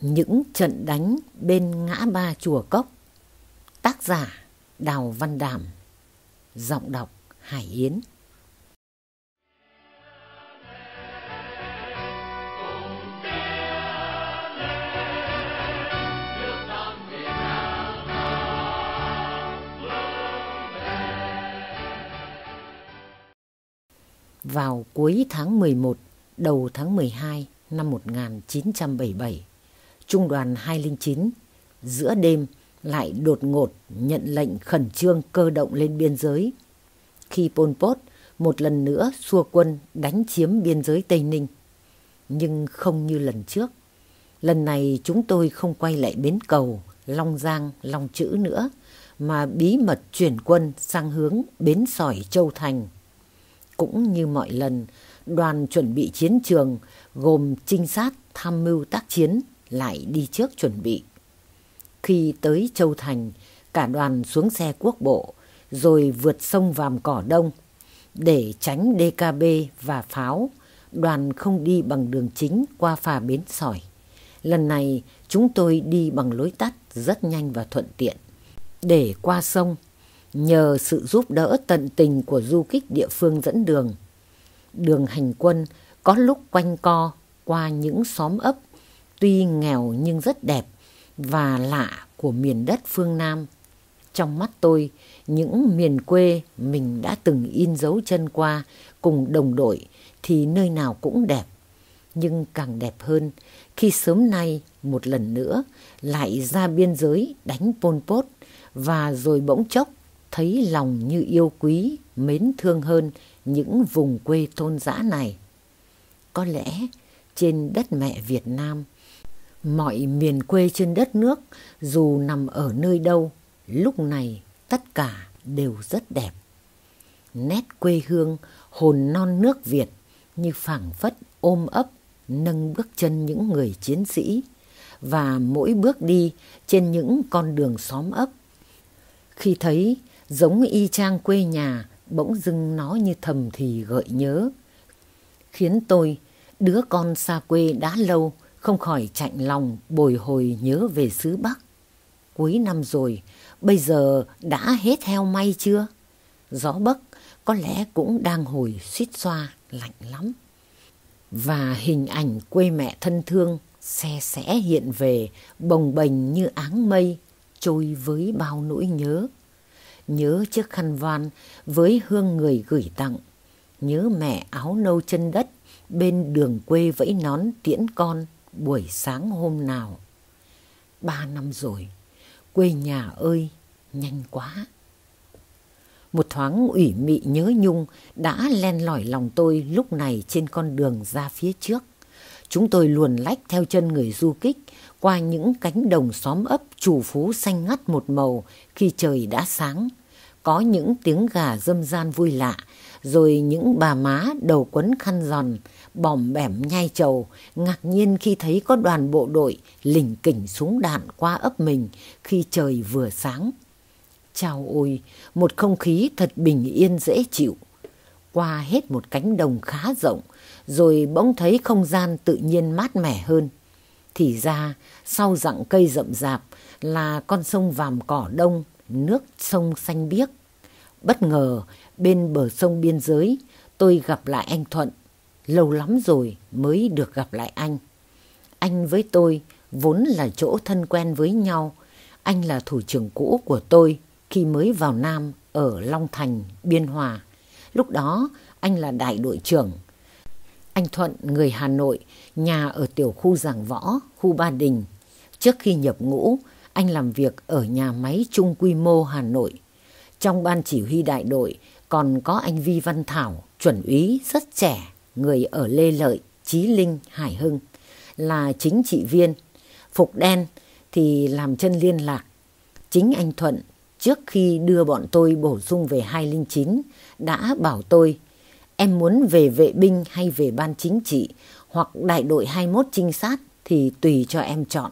Những trận đánh bên ngã ba chùa Cốc. Tác giả Đào Văn Đàm Giọng đọc Hải Yến. Vào cuối tháng 11, đầu tháng 12 năm 1977 Trung đoàn 209 giữa đêm lại đột ngột nhận lệnh khẩn trương cơ động lên biên giới. Khi Pol Pot một lần nữa xua quân đánh chiếm biên giới Tây Ninh. Nhưng không như lần trước. Lần này chúng tôi không quay lại bến cầu, Long Giang, Long Chữ nữa, mà bí mật chuyển quân sang hướng bến sỏi Châu Thành. Cũng như mọi lần, đoàn chuẩn bị chiến trường gồm trinh sát tham mưu tác chiến lại đi trước chuẩn bị. Khi tới Châu Thành, cả đoàn xuống xe quốc bộ, rồi vượt sông Vàm Cỏ Đông. Để tránh DKB và pháo, đoàn không đi bằng đường chính qua phà bến sỏi. Lần này chúng tôi đi bằng lối tắt rất nhanh và thuận tiện. Để qua sông, nhờ sự giúp đỡ tận tình của du kích địa phương dẫn đường. Đường hành quân có lúc quanh co qua những xóm ấp tuy nghèo nhưng rất đẹp và lạ của miền đất phương Nam. Trong mắt tôi, những miền quê mình đã từng in dấu chân qua cùng đồng đội thì nơi nào cũng đẹp. Nhưng càng đẹp hơn khi sớm nay một lần nữa lại ra biên giới đánh Pol Pot và rồi bỗng chốc thấy lòng như yêu quý, mến thương hơn những vùng quê thôn dã này. Có lẽ trên đất mẹ Việt Nam Mọi miền quê trên đất nước dù nằm ở nơi đâu, lúc này tất cả đều rất đẹp. Nét quê hương, hồn non nước Việt như phảng phất ôm ấp, nâng bước chân những người chiến sĩ và mỗi bước đi trên những con đường xóm ấp. Khi thấy giống y chang quê nhà, bỗng dưng nó như thầm thì gợi nhớ. Khiến tôi, đứa con xa quê đã lâu, không khỏi chạnh lòng bồi hồi nhớ về xứ Bắc. Cuối năm rồi, bây giờ đã hết heo may chưa? Gió Bắc có lẽ cũng đang hồi suýt xoa, lạnh lắm. Và hình ảnh quê mẹ thân thương xe sẽ hiện về bồng bềnh như áng mây trôi với bao nỗi nhớ. Nhớ chiếc khăn van với hương người gửi tặng. Nhớ mẹ áo nâu chân đất bên đường quê vẫy nón tiễn con buổi sáng hôm nào. Ba năm rồi, quê nhà ơi, nhanh quá. Một thoáng ủy mị nhớ nhung đã len lỏi lòng tôi lúc này trên con đường ra phía trước. Chúng tôi luồn lách theo chân người du kích qua những cánh đồng xóm ấp chủ phú xanh ngắt một màu khi trời đã sáng. Có những tiếng gà dâm gian vui lạ, rồi những bà má đầu quấn khăn giòn bòm bẻm nhai trầu, ngạc nhiên khi thấy có đoàn bộ đội lình kỉnh súng đạn qua ấp mình khi trời vừa sáng. Chào ôi, một không khí thật bình yên dễ chịu. Qua hết một cánh đồng khá rộng, rồi bỗng thấy không gian tự nhiên mát mẻ hơn. Thì ra, sau dặng cây rậm rạp là con sông Vàm Cỏ Đông, nước sông xanh biếc. Bất ngờ, bên bờ sông biên giới, tôi gặp lại anh Thuận, lâu lắm rồi mới được gặp lại anh. Anh với tôi vốn là chỗ thân quen với nhau. Anh là thủ trưởng cũ của tôi khi mới vào Nam ở Long Thành, Biên Hòa. Lúc đó anh là đại đội trưởng. Anh Thuận người Hà Nội, nhà ở tiểu khu Giảng Võ, khu Ba Đình. Trước khi nhập ngũ, anh làm việc ở nhà máy trung quy mô Hà Nội. Trong ban chỉ huy đại đội còn có anh Vi Văn Thảo, chuẩn úy rất trẻ, người ở Lê Lợi, Chí Linh, Hải Hưng, là chính trị viên. Phục đen thì làm chân liên lạc. Chính anh Thuận trước khi đưa bọn tôi bổ sung về 209 đã bảo tôi em muốn về vệ binh hay về ban chính trị hoặc đại đội 21 trinh sát thì tùy cho em chọn.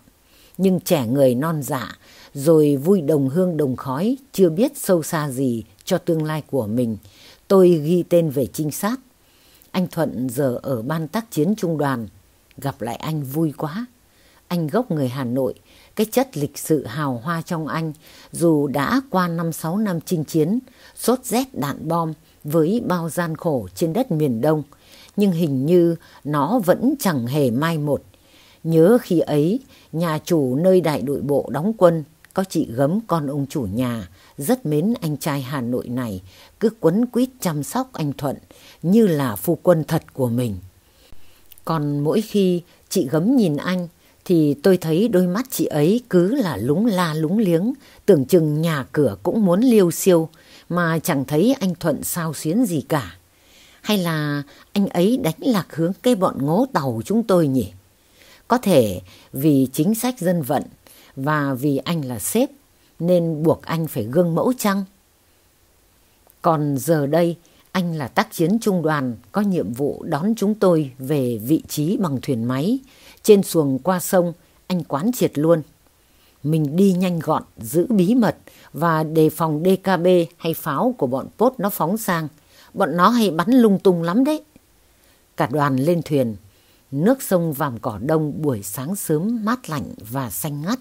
Nhưng trẻ người non dạ rồi vui đồng hương đồng khói chưa biết sâu xa gì cho tương lai của mình. Tôi ghi tên về trinh sát anh Thuận giờ ở ban tác chiến trung đoàn. Gặp lại anh vui quá. Anh gốc người Hà Nội, cái chất lịch sự hào hoa trong anh, dù đã qua năm sáu năm chinh chiến, sốt rét đạn bom với bao gian khổ trên đất miền Đông, nhưng hình như nó vẫn chẳng hề mai một. Nhớ khi ấy, nhà chủ nơi đại đội bộ đóng quân, có chị gấm con ông chủ nhà, rất mến anh trai Hà Nội này, cứ quấn quýt chăm sóc anh Thuận như là phu quân thật của mình. Còn mỗi khi chị gấm nhìn anh thì tôi thấy đôi mắt chị ấy cứ là lúng la lúng liếng, tưởng chừng nhà cửa cũng muốn liêu siêu mà chẳng thấy anh Thuận sao xuyến gì cả. Hay là anh ấy đánh lạc hướng cái bọn ngố tàu chúng tôi nhỉ? Có thể vì chính sách dân vận và vì anh là sếp nên buộc anh phải gương mẫu chăng? Còn giờ đây, anh là tác chiến trung đoàn có nhiệm vụ đón chúng tôi về vị trí bằng thuyền máy. Trên xuồng qua sông, anh quán triệt luôn. Mình đi nhanh gọn, giữ bí mật và đề phòng DKB hay pháo của bọn pốt nó phóng sang. Bọn nó hay bắn lung tung lắm đấy. Cả đoàn lên thuyền, nước sông Vàm Cỏ Đông buổi sáng sớm mát lạnh và xanh ngắt.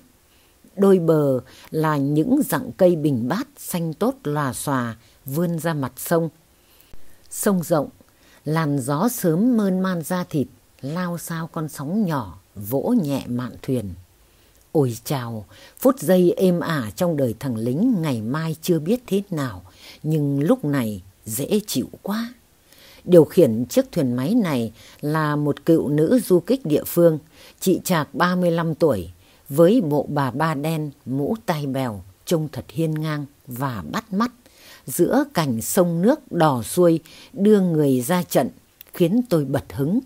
Đôi bờ là những dặng cây bình bát xanh tốt lòa xòa vươn ra mặt sông. Sông rộng, làn gió sớm mơn man ra thịt, lao sao con sóng nhỏ, vỗ nhẹ mạn thuyền. Ôi chào, phút giây êm ả trong đời thằng lính ngày mai chưa biết thế nào, nhưng lúc này dễ chịu quá. Điều khiển chiếc thuyền máy này là một cựu nữ du kích địa phương, chị Trạc 35 tuổi, với bộ bà ba đen, mũ tai bèo, trông thật hiên ngang và bắt mắt giữa cảnh sông nước đỏ xuôi đưa người ra trận khiến tôi bật hứng.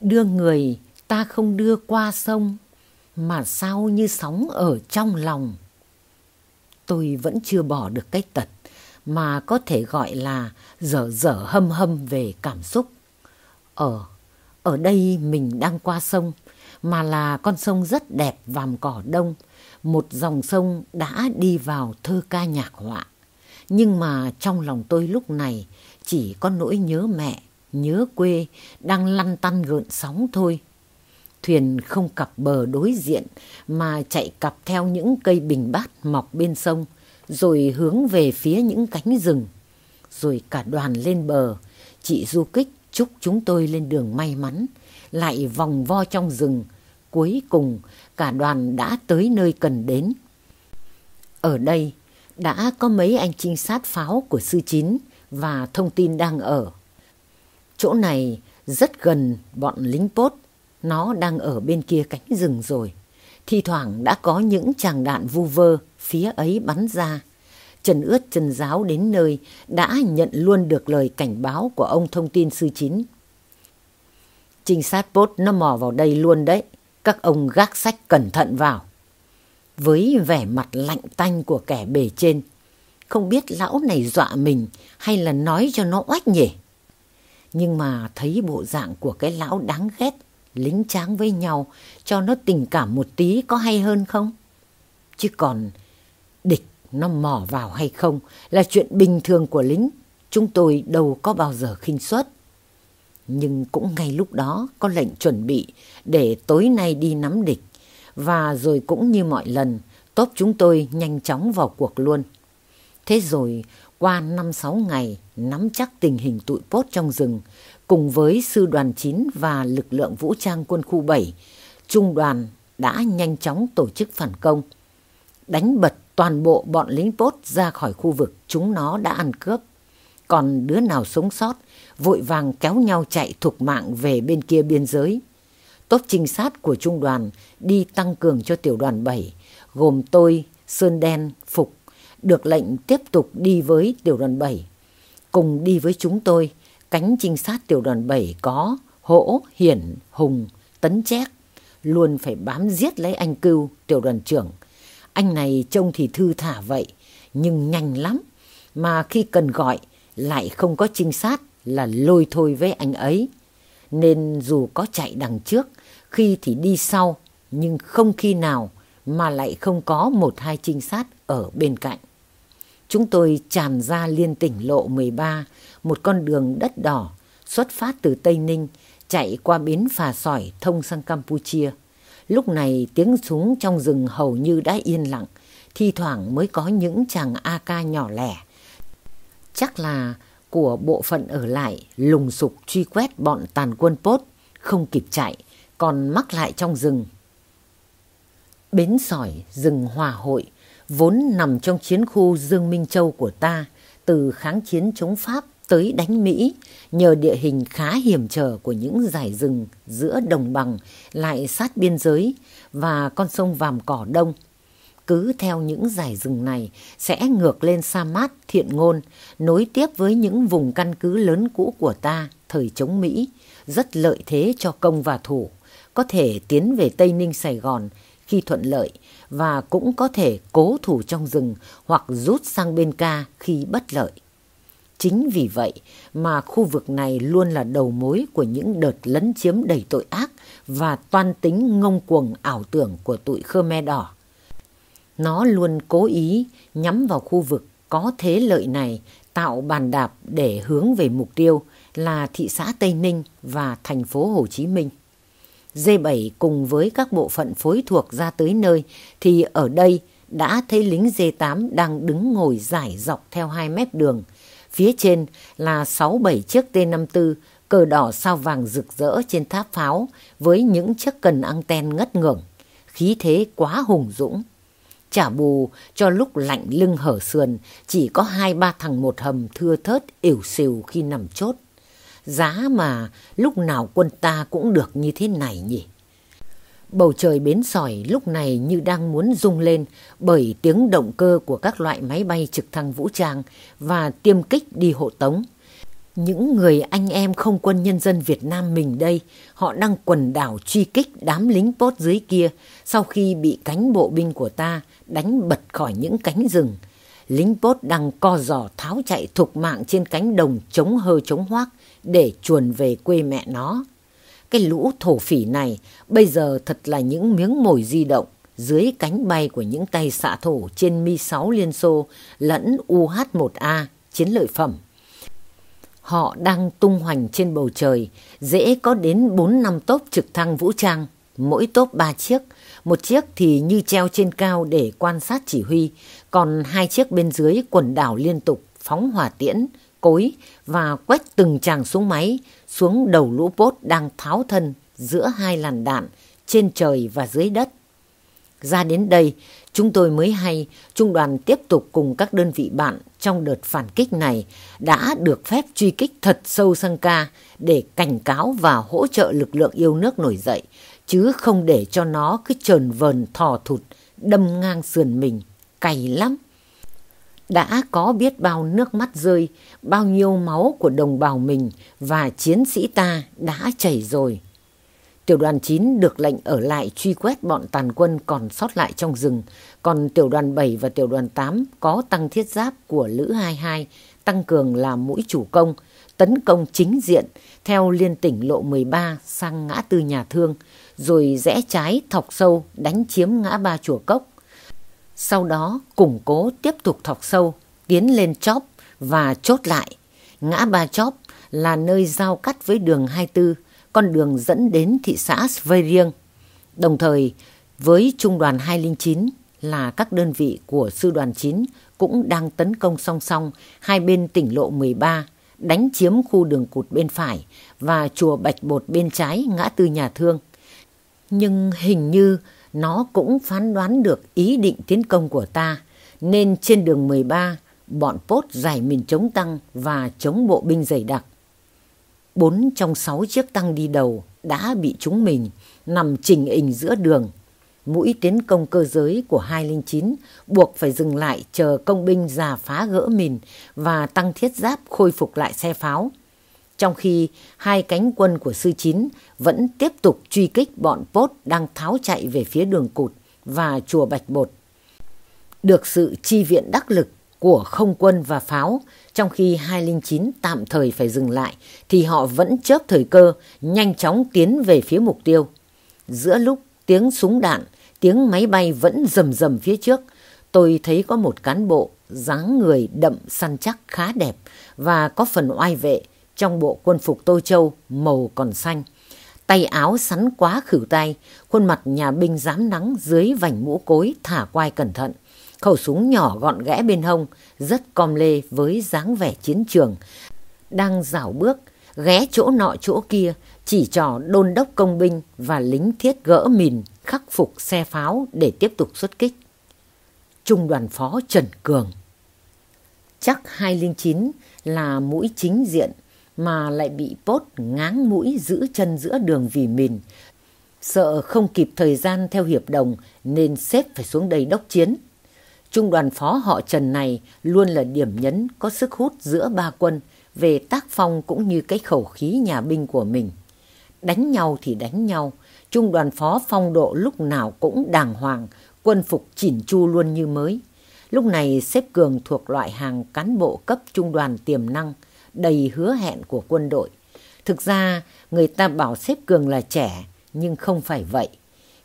Đưa người ta không đưa qua sông mà sao như sóng ở trong lòng. Tôi vẫn chưa bỏ được cái tật mà có thể gọi là dở dở hâm hâm về cảm xúc. Ở, ở đây mình đang qua sông mà là con sông rất đẹp vàm cỏ đông, một dòng sông đã đi vào thơ ca nhạc họa. Nhưng mà trong lòng tôi lúc này chỉ có nỗi nhớ mẹ, nhớ quê đang lăn tăn gợn sóng thôi. Thuyền không cặp bờ đối diện mà chạy cặp theo những cây bình bát mọc bên sông, rồi hướng về phía những cánh rừng. Rồi cả đoàn lên bờ, chị du kích chúc chúng tôi lên đường may mắn, lại vòng vo trong rừng. Cuối cùng cả đoàn đã tới nơi cần đến. Ở đây, đã có mấy anh trinh sát pháo của sư chín và thông tin đang ở. Chỗ này rất gần bọn lính pốt, nó đang ở bên kia cánh rừng rồi. Thì thoảng đã có những tràng đạn vu vơ phía ấy bắn ra. Trần ướt trần giáo đến nơi đã nhận luôn được lời cảnh báo của ông thông tin sư chín. Trinh sát bốt nó mò vào đây luôn đấy. Các ông gác sách cẩn thận vào với vẻ mặt lạnh tanh của kẻ bề trên. Không biết lão này dọa mình hay là nói cho nó oách nhỉ? Nhưng mà thấy bộ dạng của cái lão đáng ghét, lính tráng với nhau, cho nó tình cảm một tí có hay hơn không? Chứ còn địch nó mò vào hay không là chuyện bình thường của lính, chúng tôi đâu có bao giờ khinh suất. Nhưng cũng ngay lúc đó có lệnh chuẩn bị để tối nay đi nắm địch. Và rồi cũng như mọi lần, tốp chúng tôi nhanh chóng vào cuộc luôn. Thế rồi, qua 5-6 ngày nắm chắc tình hình tụi pốt trong rừng, cùng với sư đoàn 9 và lực lượng vũ trang quân khu 7, trung đoàn đã nhanh chóng tổ chức phản công. Đánh bật toàn bộ bọn lính pốt ra khỏi khu vực chúng nó đã ăn cướp. Còn đứa nào sống sót, vội vàng kéo nhau chạy thục mạng về bên kia biên giới. Tốp trinh sát của trung đoàn đi tăng cường cho tiểu đoàn 7, gồm tôi, Sơn Đen, Phục, được lệnh tiếp tục đi với tiểu đoàn 7. Cùng đi với chúng tôi, cánh trinh sát tiểu đoàn 7 có Hỗ, Hiển, Hùng, Tấn Chét, luôn phải bám giết lấy anh Cưu, tiểu đoàn trưởng. Anh này trông thì thư thả vậy, nhưng nhanh lắm, mà khi cần gọi lại không có trinh sát là lôi thôi với anh ấy. Nên dù có chạy đằng trước, khi thì đi sau, nhưng không khi nào mà lại không có một hai trinh sát ở bên cạnh. Chúng tôi tràn ra liên tỉnh lộ 13, một con đường đất đỏ, xuất phát từ Tây Ninh, chạy qua bến phà sỏi thông sang Campuchia. Lúc này tiếng súng trong rừng hầu như đã yên lặng, thi thoảng mới có những chàng AK nhỏ lẻ. Chắc là của bộ phận ở lại lùng sục truy quét bọn tàn quân Pốt, không kịp chạy, còn mắc lại trong rừng. Bến sỏi rừng hòa hội vốn nằm trong chiến khu Dương Minh Châu của ta từ kháng chiến chống Pháp tới đánh Mỹ nhờ địa hình khá hiểm trở của những dải rừng giữa đồng bằng lại sát biên giới và con sông Vàm Cỏ Đông. Cứ theo những dải rừng này sẽ ngược lên Sa Mát, Thiện Ngôn, nối tiếp với những vùng căn cứ lớn cũ của ta thời chống Mỹ, rất lợi thế cho công và thủ, có thể tiến về Tây Ninh Sài Gòn khi thuận lợi và cũng có thể cố thủ trong rừng hoặc rút sang bên ca khi bất lợi. Chính vì vậy mà khu vực này luôn là đầu mối của những đợt lấn chiếm đầy tội ác và toan tính ngông cuồng ảo tưởng của tụi Khmer Đỏ. Nó luôn cố ý nhắm vào khu vực có thế lợi này, tạo bàn đạp để hướng về mục tiêu là thị xã Tây Ninh và thành phố Hồ Chí Minh. D7 cùng với các bộ phận phối thuộc ra tới nơi thì ở đây đã thấy lính D8 đang đứng ngồi giải dọc theo hai mép đường. Phía trên là 6-7 chiếc T-54 cờ đỏ sao vàng rực rỡ trên tháp pháo với những chiếc cần anten ngất ngưởng. Khí thế quá hùng dũng. Trả bù, cho lúc lạnh lưng hở sườn, chỉ có hai ba thằng một hầm thưa thớt ỉu xìu khi nằm chốt. Giá mà lúc nào quân ta cũng được như thế này nhỉ? Bầu trời bến sỏi lúc này như đang muốn rung lên bởi tiếng động cơ của các loại máy bay trực thăng vũ trang và tiêm kích đi hộ tống. Những người anh em không quân nhân dân Việt Nam mình đây, họ đang quần đảo truy kích đám lính bốt dưới kia sau khi bị cánh bộ binh của ta đánh bật khỏi những cánh rừng. Lính bốt đang co giò tháo chạy thục mạng trên cánh đồng chống hơ chống hoác để chuồn về quê mẹ nó. Cái lũ thổ phỉ này bây giờ thật là những miếng mồi di động dưới cánh bay của những tay xạ thổ trên Mi-6 Liên Xô lẫn UH-1A chiến lợi phẩm. Họ đang tung hoành trên bầu trời, dễ có đến 4 năm tốp trực thăng vũ trang, mỗi tốp 3 chiếc, một chiếc thì như treo trên cao để quan sát chỉ huy, còn hai chiếc bên dưới quần đảo liên tục phóng hỏa tiễn, cối và quét từng tràng súng máy xuống đầu lũ bốt đang tháo thân giữa hai làn đạn trên trời và dưới đất. Ra đến đây, chúng tôi mới hay trung đoàn tiếp tục cùng các đơn vị bạn trong đợt phản kích này đã được phép truy kích thật sâu sang ca để cảnh cáo và hỗ trợ lực lượng yêu nước nổi dậy, chứ không để cho nó cứ trờn vờn thò thụt, đâm ngang sườn mình, cày lắm. Đã có biết bao nước mắt rơi, bao nhiêu máu của đồng bào mình và chiến sĩ ta đã chảy rồi. Tiểu đoàn 9 được lệnh ở lại truy quét bọn tàn quân còn sót lại trong rừng, còn tiểu đoàn 7 và tiểu đoàn 8 có tăng thiết giáp của Lữ 22 tăng cường làm mũi chủ công, tấn công chính diện theo liên tỉnh lộ 13 sang ngã tư nhà thương, rồi rẽ trái thọc sâu đánh chiếm ngã ba chùa cốc. Sau đó củng cố tiếp tục thọc sâu, tiến lên chóp và chốt lại. Ngã ba chóp là nơi giao cắt với đường 24, con đường dẫn đến thị xã Sverieng. Đồng thời với Trung đoàn 209 là các đơn vị của Sư đoàn 9 cũng đang tấn công song song hai bên tỉnh lộ 13, đánh chiếm khu đường cụt bên phải và chùa Bạch Bột bên trái ngã tư nhà thương. Nhưng hình như nó cũng phán đoán được ý định tiến công của ta, nên trên đường 13, bọn Pốt giải mình chống tăng và chống bộ binh dày đặc. Bốn trong sáu chiếc tăng đi đầu đã bị chúng mình nằm trình hình giữa đường. Mũi tiến công cơ giới của 209 buộc phải dừng lại chờ công binh giả phá gỡ mìn và tăng thiết giáp khôi phục lại xe pháo trong khi hai cánh quân của sư chín vẫn tiếp tục truy kích bọn Pốt đang tháo chạy về phía đường cụt và chùa Bạch Bột. Được sự chi viện đắc lực của không quân và pháo, trong khi 209 tạm thời phải dừng lại, thì họ vẫn chớp thời cơ, nhanh chóng tiến về phía mục tiêu. Giữa lúc tiếng súng đạn, tiếng máy bay vẫn rầm rầm phía trước, tôi thấy có một cán bộ dáng người đậm săn chắc khá đẹp và có phần oai vệ, trong bộ quân phục Tô Châu màu còn xanh. tay áo sắn quá khử tay, khuôn mặt nhà binh dám nắng dưới vành mũ cối thả quai cẩn thận. Khẩu súng nhỏ gọn ghẽ bên hông, rất com lê với dáng vẻ chiến trường. Đang dảo bước, ghé chỗ nọ chỗ kia, chỉ trò đôn đốc công binh và lính thiết gỡ mìn khắc phục xe pháo để tiếp tục xuất kích. Trung đoàn phó Trần Cường Chắc 209 là mũi chính diện mà lại bị bốt ngáng mũi giữ chân giữa đường vì mìn. Sợ không kịp thời gian theo hiệp đồng nên xếp phải xuống đây đốc chiến. Trung đoàn phó họ Trần này luôn là điểm nhấn có sức hút giữa ba quân về tác phong cũng như cái khẩu khí nhà binh của mình. Đánh nhau thì đánh nhau, trung đoàn phó phong độ lúc nào cũng đàng hoàng, quân phục chỉn chu luôn như mới. Lúc này xếp Cường thuộc loại hàng cán bộ cấp trung đoàn tiềm năng, đầy hứa hẹn của quân đội. Thực ra người ta bảo xếp Cường là trẻ, nhưng không phải vậy.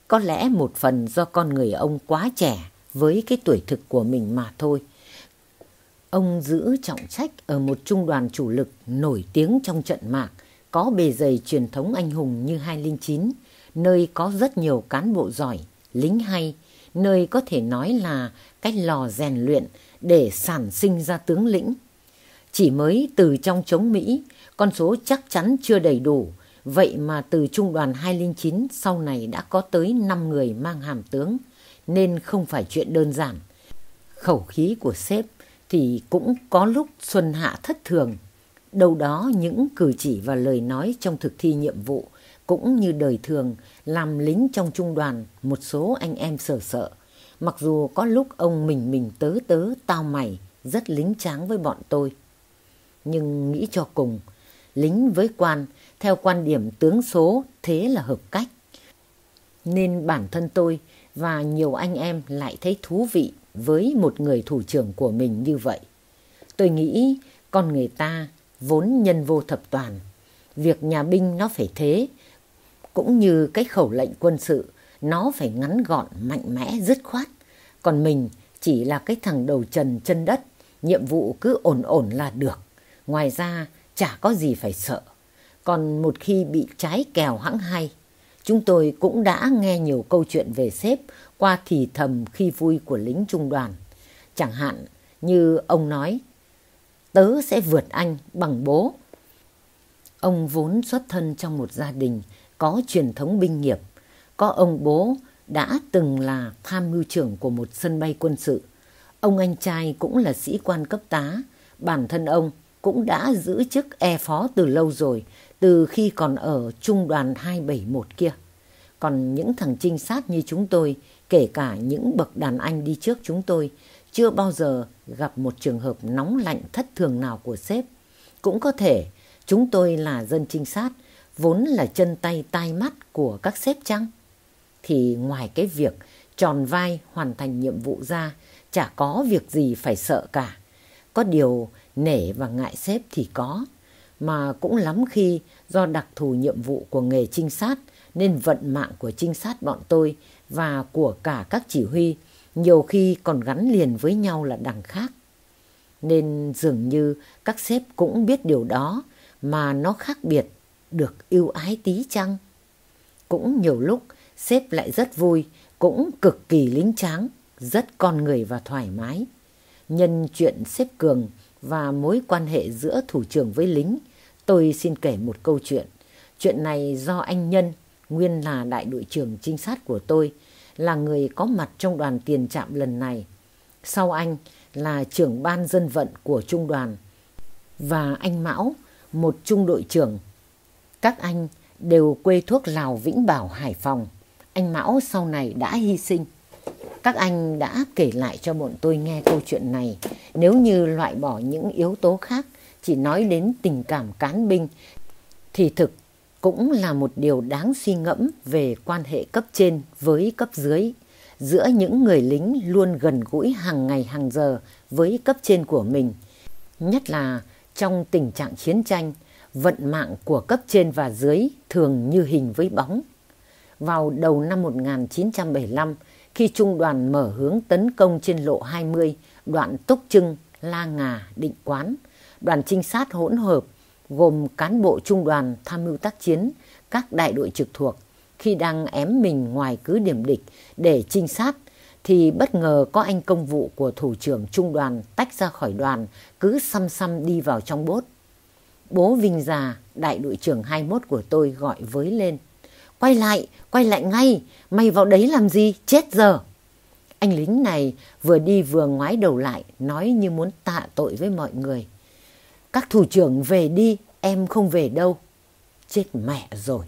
Có lẽ một phần do con người ông quá trẻ với cái tuổi thực của mình mà thôi. Ông giữ trọng trách ở một trung đoàn chủ lực nổi tiếng trong trận mạc, có bề dày truyền thống anh hùng như 209, nơi có rất nhiều cán bộ giỏi, lính hay, nơi có thể nói là cái lò rèn luyện để sản sinh ra tướng lĩnh. Chỉ mới từ trong chống Mỹ, con số chắc chắn chưa đầy đủ, vậy mà từ trung đoàn 209 sau này đã có tới 5 người mang hàm tướng, nên không phải chuyện đơn giản. Khẩu khí của sếp thì cũng có lúc xuân hạ thất thường. Đâu đó những cử chỉ và lời nói trong thực thi nhiệm vụ cũng như đời thường làm lính trong trung đoàn một số anh em sợ sợ. Mặc dù có lúc ông mình mình tớ tớ tao mày rất lính tráng với bọn tôi. Nhưng nghĩ cho cùng, lính với quan theo quan điểm tướng số thế là hợp cách. Nên bản thân tôi và nhiều anh em lại thấy thú vị với một người thủ trưởng của mình như vậy. Tôi nghĩ con người ta vốn nhân vô thập toàn. Việc nhà binh nó phải thế, cũng như cái khẩu lệnh quân sự, nó phải ngắn gọn, mạnh mẽ, dứt khoát. Còn mình chỉ là cái thằng đầu trần chân đất, nhiệm vụ cứ ổn ổn là được. Ngoài ra chả có gì phải sợ. Còn một khi bị trái kèo hãng hay, chúng tôi cũng đã nghe nhiều câu chuyện về sếp qua thì thầm khi vui của lính trung đoàn. Chẳng hạn như ông nói, tớ sẽ vượt anh bằng bố. Ông vốn xuất thân trong một gia đình có truyền thống binh nghiệp. Có ông bố đã từng là tham mưu trưởng của một sân bay quân sự. Ông anh trai cũng là sĩ quan cấp tá. Bản thân ông cũng đã giữ chức e phó từ lâu rồi, từ khi còn ở trung đoàn 271 kia. Còn những thằng trinh sát như chúng tôi, kể cả những bậc đàn anh đi trước chúng tôi, chưa bao giờ gặp một trường hợp nóng lạnh thất thường nào của sếp. Cũng có thể chúng tôi là dân trinh sát, vốn là chân tay tai mắt của các sếp chăng? Thì ngoài cái việc tròn vai hoàn thành nhiệm vụ ra, chả có việc gì phải sợ cả. Có điều nể và ngại sếp thì có, mà cũng lắm khi do đặc thù nhiệm vụ của nghề trinh sát nên vận mạng của trinh sát bọn tôi và của cả các chỉ huy nhiều khi còn gắn liền với nhau là đằng khác. Nên dường như các sếp cũng biết điều đó mà nó khác biệt, được yêu ái tí chăng? Cũng nhiều lúc sếp lại rất vui, cũng cực kỳ lính tráng, rất con người và thoải mái. Nhân chuyện sếp Cường và mối quan hệ giữa thủ trưởng với lính, tôi xin kể một câu chuyện. Chuyện này do anh Nhân, nguyên là đại đội trưởng trinh sát của tôi, là người có mặt trong đoàn tiền trạm lần này. Sau anh là trưởng ban dân vận của trung đoàn và anh Mão, một trung đội trưởng. Các anh đều quê thuốc Lào Vĩnh Bảo Hải Phòng. Anh Mão sau này đã hy sinh. Các anh đã kể lại cho bọn tôi nghe câu chuyện này. Nếu như loại bỏ những yếu tố khác, chỉ nói đến tình cảm cán binh, thì thực cũng là một điều đáng suy ngẫm về quan hệ cấp trên với cấp dưới, giữa những người lính luôn gần gũi hàng ngày hàng giờ với cấp trên của mình. Nhất là trong tình trạng chiến tranh, vận mạng của cấp trên và dưới thường như hình với bóng. Vào đầu năm 1975, khi trung đoàn mở hướng tấn công trên lộ 20, đoạn Túc Trưng, La Ngà, Định Quán, đoàn trinh sát hỗn hợp gồm cán bộ trung đoàn tham mưu tác chiến, các đại đội trực thuộc khi đang ém mình ngoài cứ điểm địch để trinh sát thì bất ngờ có anh công vụ của thủ trưởng trung đoàn tách ra khỏi đoàn cứ xăm xăm đi vào trong bốt. Bố Vinh già, đại đội trưởng 21 của tôi gọi với lên. Quay lại, quay lại ngay, mày vào đấy làm gì, chết giờ. Anh lính này vừa đi vừa ngoái đầu lại, nói như muốn tạ tội với mọi người. Các thủ trưởng về đi, em không về đâu. Chết mẹ rồi.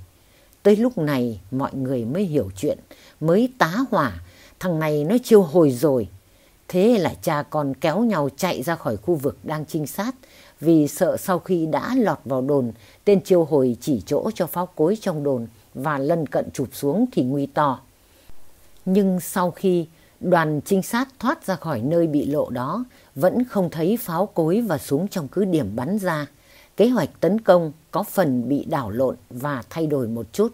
Tới lúc này mọi người mới hiểu chuyện, mới tá hỏa. Thằng này nó chiêu hồi rồi. Thế là cha con kéo nhau chạy ra khỏi khu vực đang trinh sát vì sợ sau khi đã lọt vào đồn, tên chiêu hồi chỉ chỗ cho pháo cối trong đồn và lân cận chụp xuống thì nguy to. Nhưng sau khi đoàn trinh sát thoát ra khỏi nơi bị lộ đó, vẫn không thấy pháo cối và súng trong cứ điểm bắn ra. Kế hoạch tấn công có phần bị đảo lộn và thay đổi một chút.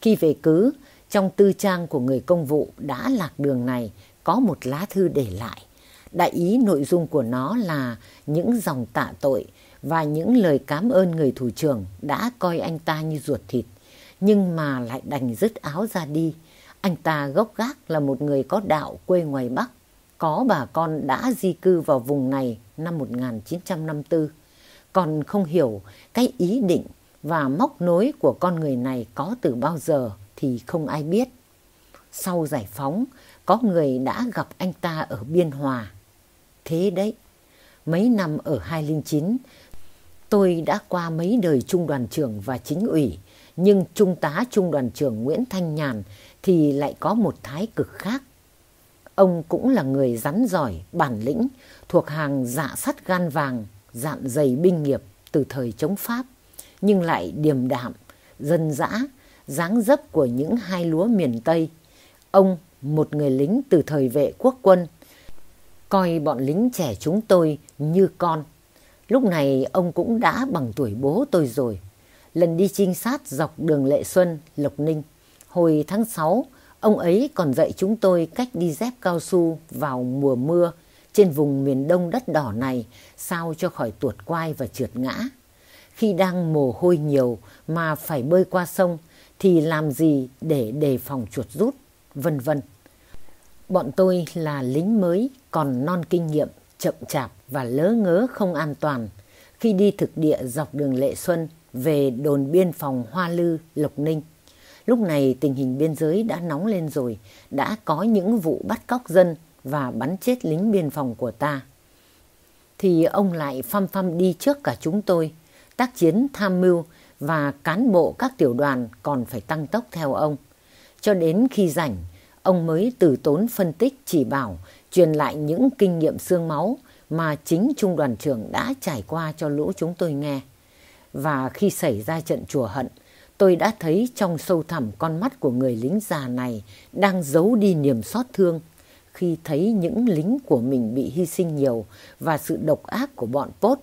Khi về cứ, trong tư trang của người công vụ đã lạc đường này có một lá thư để lại. Đại ý nội dung của nó là những dòng tạ tội và những lời cảm ơn người thủ trưởng đã coi anh ta như ruột thịt, nhưng mà lại đành dứt áo ra đi. Anh ta gốc gác là một người có đạo quê ngoài Bắc, có bà con đã di cư vào vùng này năm 1954, còn không hiểu cái ý định và móc nối của con người này có từ bao giờ thì không ai biết. Sau giải phóng, có người đã gặp anh ta ở Biên Hòa. Thế đấy, mấy năm ở 209, tôi đã qua mấy đời trung đoàn trưởng và chính ủy, nhưng trung tá trung đoàn trưởng Nguyễn Thanh Nhàn thì lại có một thái cực khác. Ông cũng là người rắn giỏi, bản lĩnh, thuộc hàng dạ sắt gan vàng, dạn dày binh nghiệp từ thời chống Pháp, nhưng lại điềm đạm, dân dã, dáng dấp của những hai lúa miền Tây. Ông, một người lính từ thời vệ quốc quân, coi bọn lính trẻ chúng tôi như con. Lúc này ông cũng đã bằng tuổi bố tôi rồi. Lần đi trinh sát dọc đường Lệ Xuân, Lộc Ninh, hồi tháng 6, ông ấy còn dạy chúng tôi cách đi dép cao su vào mùa mưa trên vùng miền đông đất đỏ này sao cho khỏi tuột quai và trượt ngã. Khi đang mồ hôi nhiều mà phải bơi qua sông thì làm gì để đề phòng chuột rút, vân vân. Bọn tôi là lính mới còn non kinh nghiệm, chậm chạp và lỡ ngớ không an toàn. Khi đi thực địa dọc đường Lệ Xuân về đồn biên phòng Hoa Lư, Lộc Ninh. Lúc này tình hình biên giới đã nóng lên rồi, đã có những vụ bắt cóc dân và bắn chết lính biên phòng của ta. Thì ông lại phăm phăm đi trước cả chúng tôi, tác chiến tham mưu và cán bộ các tiểu đoàn còn phải tăng tốc theo ông. Cho đến khi rảnh, ông mới từ tốn phân tích chỉ bảo, truyền lại những kinh nghiệm xương máu mà chính trung đoàn trưởng đã trải qua cho lũ chúng tôi nghe. Và khi xảy ra trận chùa hận, tôi đã thấy trong sâu thẳm con mắt của người lính già này đang giấu đi niềm xót thương khi thấy những lính của mình bị hy sinh nhiều và sự độc ác của bọn Pốt.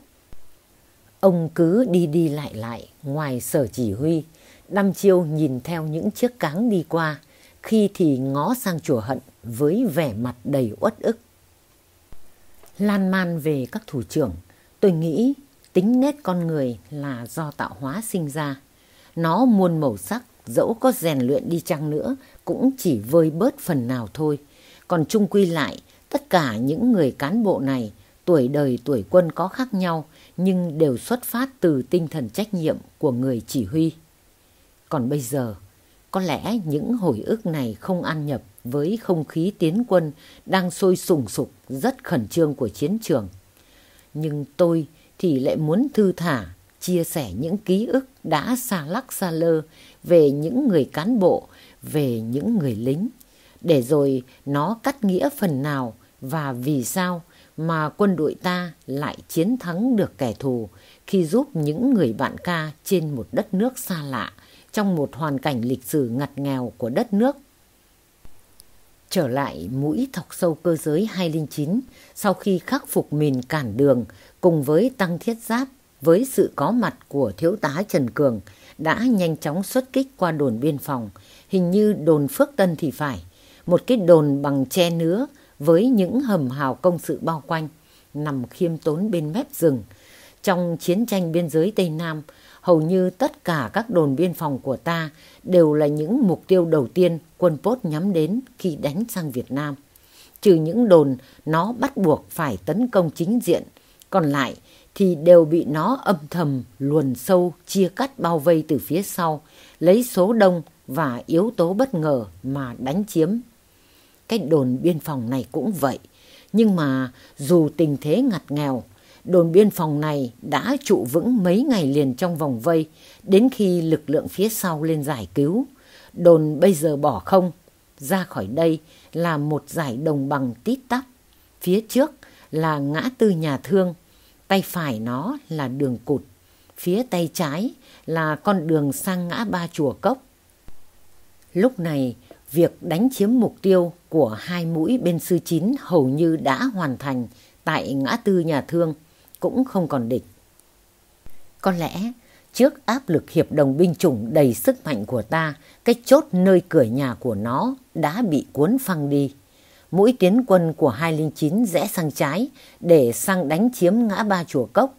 Ông cứ đi đi lại lại ngoài sở chỉ huy, đăm chiêu nhìn theo những chiếc cáng đi qua, khi thì ngó sang chùa hận với vẻ mặt đầy uất ức. Lan man về các thủ trưởng, tôi nghĩ tính nết con người là do tạo hóa sinh ra. Nó muôn màu sắc, dẫu có rèn luyện đi chăng nữa, cũng chỉ vơi bớt phần nào thôi. Còn chung quy lại, tất cả những người cán bộ này, tuổi đời tuổi quân có khác nhau, nhưng đều xuất phát từ tinh thần trách nhiệm của người chỉ huy. Còn bây giờ, có lẽ những hồi ức này không ăn nhập với không khí tiến quân đang sôi sùng sục rất khẩn trương của chiến trường. Nhưng tôi thì lại muốn thư thả, chia sẻ những ký ức đã xa lắc xa lơ về những người cán bộ, về những người lính, để rồi nó cắt nghĩa phần nào và vì sao mà quân đội ta lại chiến thắng được kẻ thù khi giúp những người bạn ca trên một đất nước xa lạ trong một hoàn cảnh lịch sử ngặt nghèo của đất nước. Trở lại mũi thọc sâu cơ giới 209 sau khi khắc phục mìn cản đường cùng với tăng thiết giáp với sự có mặt của thiếu tá Trần Cường đã nhanh chóng xuất kích qua đồn biên phòng, hình như đồn Phước Tân thì phải, một cái đồn bằng che nứa với những hầm hào công sự bao quanh, nằm khiêm tốn bên mép rừng. Trong chiến tranh biên giới Tây Nam, hầu như tất cả các đồn biên phòng của ta đều là những mục tiêu đầu tiên quân Pốt nhắm đến khi đánh sang Việt Nam. Trừ những đồn nó bắt buộc phải tấn công chính diện, còn lại thì đều bị nó âm thầm luồn sâu chia cắt bao vây từ phía sau, lấy số đông và yếu tố bất ngờ mà đánh chiếm. Cái đồn biên phòng này cũng vậy, nhưng mà dù tình thế ngặt nghèo, đồn biên phòng này đã trụ vững mấy ngày liền trong vòng vây, đến khi lực lượng phía sau lên giải cứu. Đồn bây giờ bỏ không, ra khỏi đây là một giải đồng bằng tít tắp. Phía trước là ngã tư nhà thương, tay phải nó là đường cụt, phía tay trái là con đường sang ngã ba chùa cốc. Lúc này, việc đánh chiếm mục tiêu của hai mũi bên sư chín hầu như đã hoàn thành tại ngã tư nhà thương, cũng không còn địch. Có lẽ trước áp lực hiệp đồng binh chủng đầy sức mạnh của ta, cái chốt nơi cửa nhà của nó đã bị cuốn phăng đi. Mũi tiến quân của 209 rẽ sang trái để sang đánh chiếm ngã ba chùa cốc.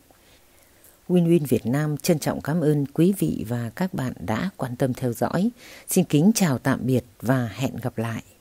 Win Win Việt Nam trân trọng cảm ơn quý vị và các bạn đã quan tâm theo dõi. Xin kính chào tạm biệt và hẹn gặp lại.